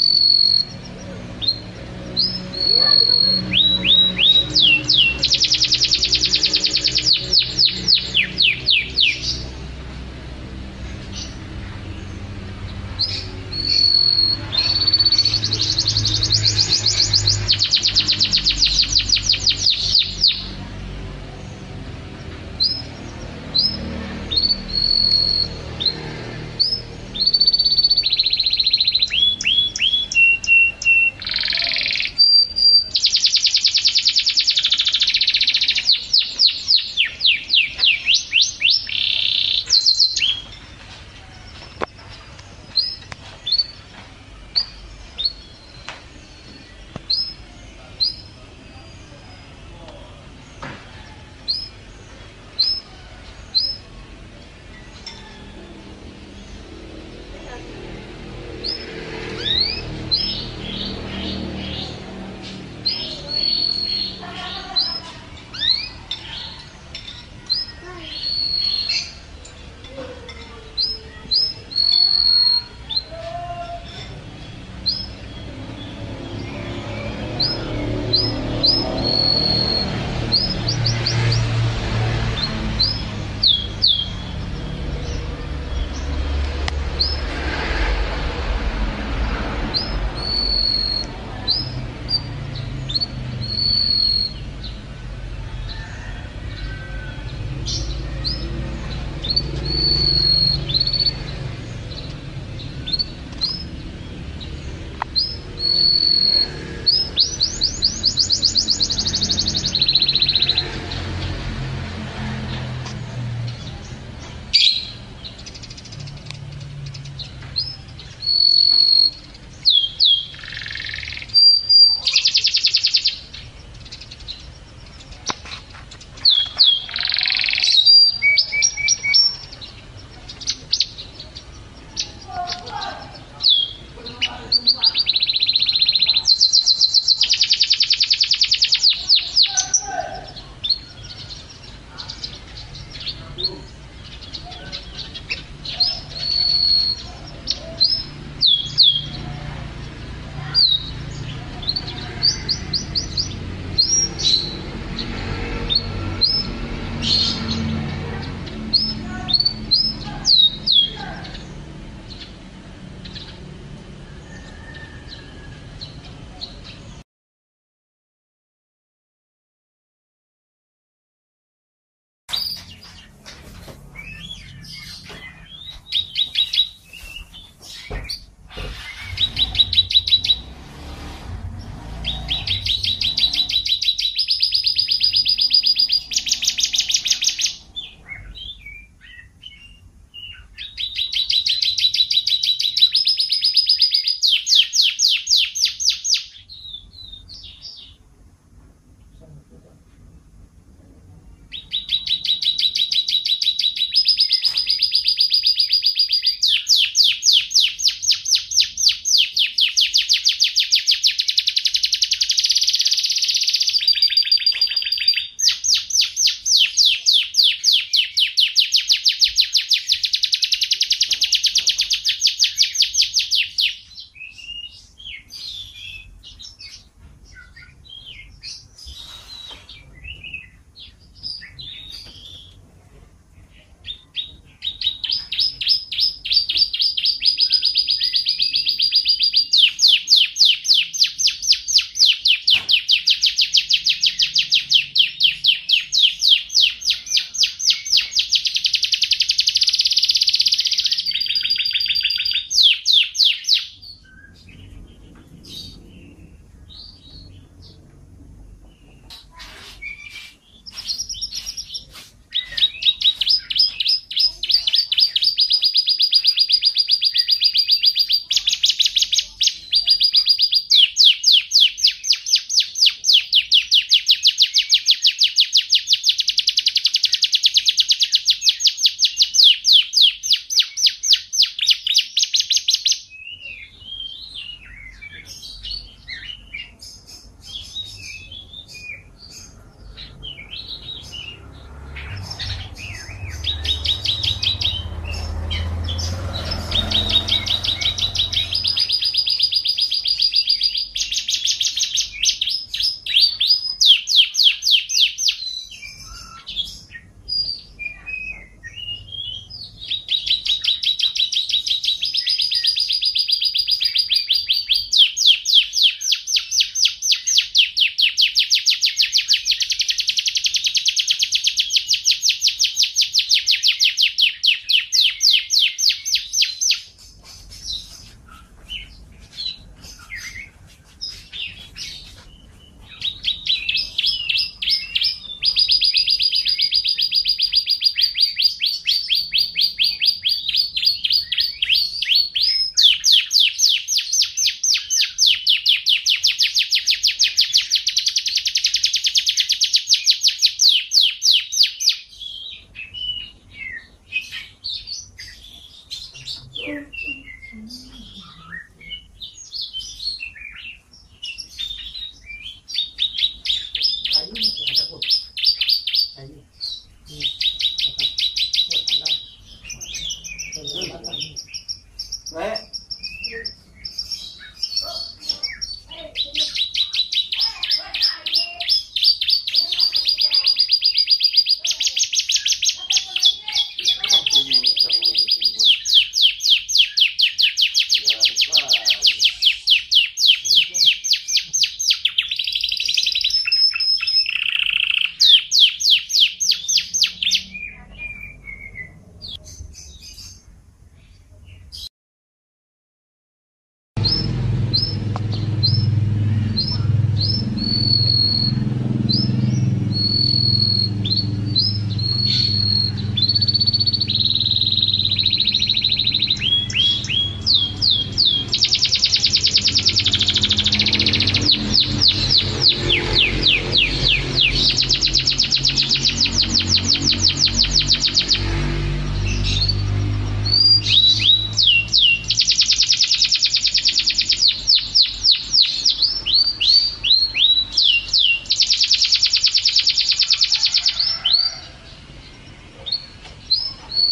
Thank you.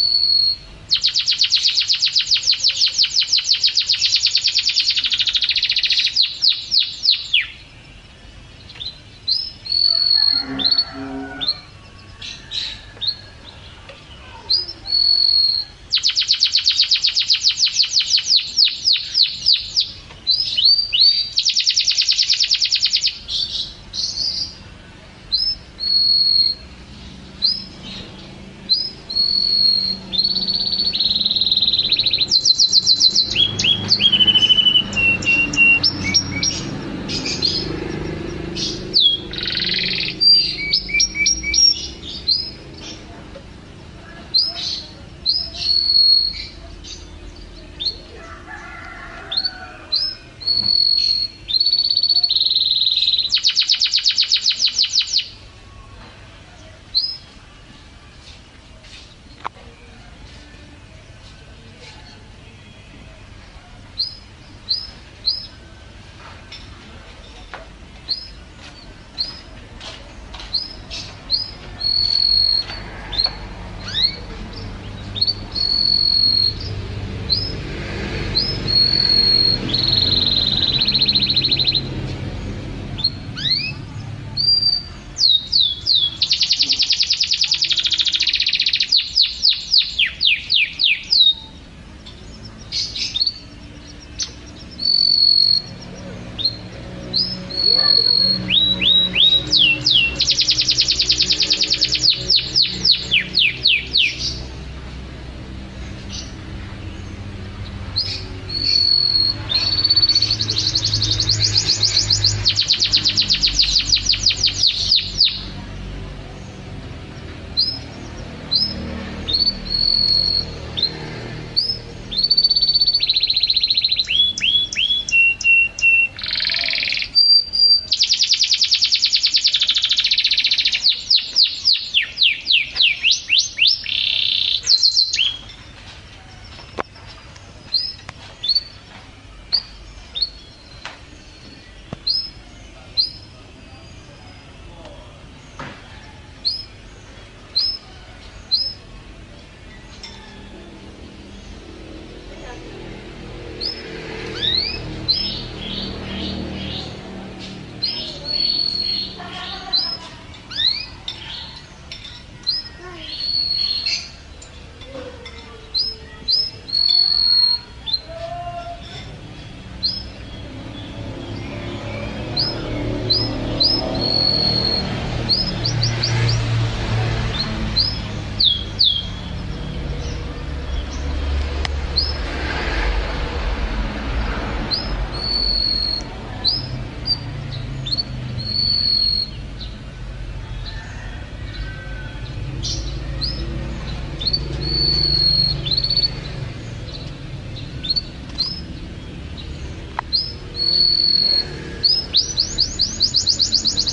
え? Thank you. Thank you.